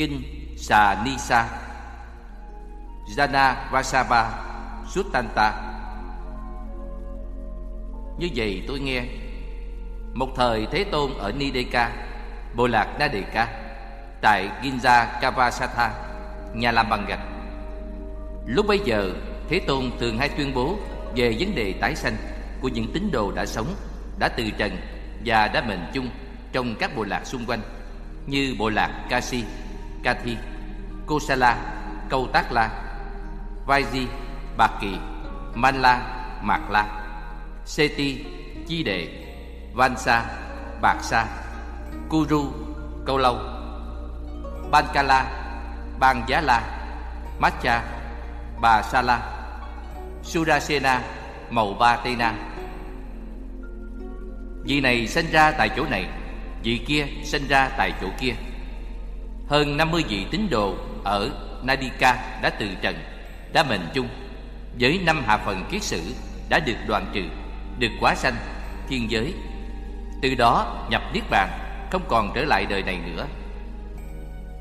Kinh Sa Jana Vasava Suttanta. Như vậy tôi nghe Một thời Thế Tôn ở Nideka Bộ lạc Ca, Tại Ginza Kavasatha Nhà làm bằng gạch Lúc bấy giờ Thế Tôn thường hay tuyên bố Về vấn đề tái sanh Của những tín đồ đã sống Đã từ trần Và đã mệnh chung Trong các bộ lạc xung quanh Như bộ lạc Kasi Kathi Kosala Câu Tác La Vaiji Bạc Kỳ Manla Mạc La Seti Chi Đệ Vansa Bạc Sa Kuru Câu Lâu Bankala Ban Giá La Matcha Bà Sa La Surasena Màu Ba Tây Na Vị này sinh ra tại chỗ này, Vị kia sinh ra tại chỗ kia. Hơn 50 vị tín đồ ở Nadika đã từ trần Đã mệnh chung. Với năm hạ phần kiết sử Đã được đoạn trừ Được quá sanh Thiên giới. Từ đó nhập Niết Bàn Không còn trở lại đời này nữa.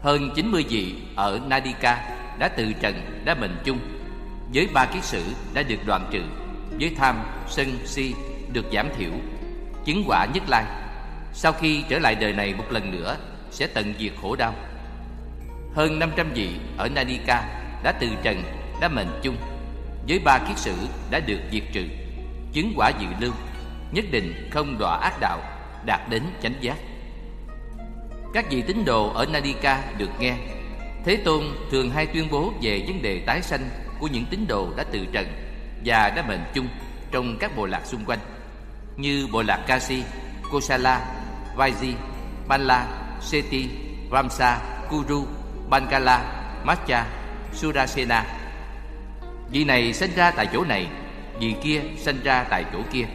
Hơn 90 vị ở Nadika đã từ trần đã mệnh chung. Với ba kiết sử đã được đoạn trừ Với tham, sân, si được giảm thiểu Chứng quả nhất lai. Sau khi trở lại đời này một lần nữa Sẽ tận diệt khổ đau. Hơn 500 vị ở Nanika đã từ trần đã mệnh chung. Với ba kiết sử đã được diệt trừ Chứng quả dự lưu Nhất định không đọa ác đạo Đạt đến chánh giác. Các vị tín đồ ở Nadika được nghe. Thế Tôn thường hay tuyên bố về vấn đề tái sanh của những tín đồ đã từ trần và đã mệnh chung trong các bộ lạc xung quanh như bộ lạc Kasi, Kosala, Vaiji, Manla, Seti, Vamsa, Kuru, Bangala, Matcha, Surasena. Vị này sinh ra tại chỗ này, vị kia sinh ra tại chỗ kia.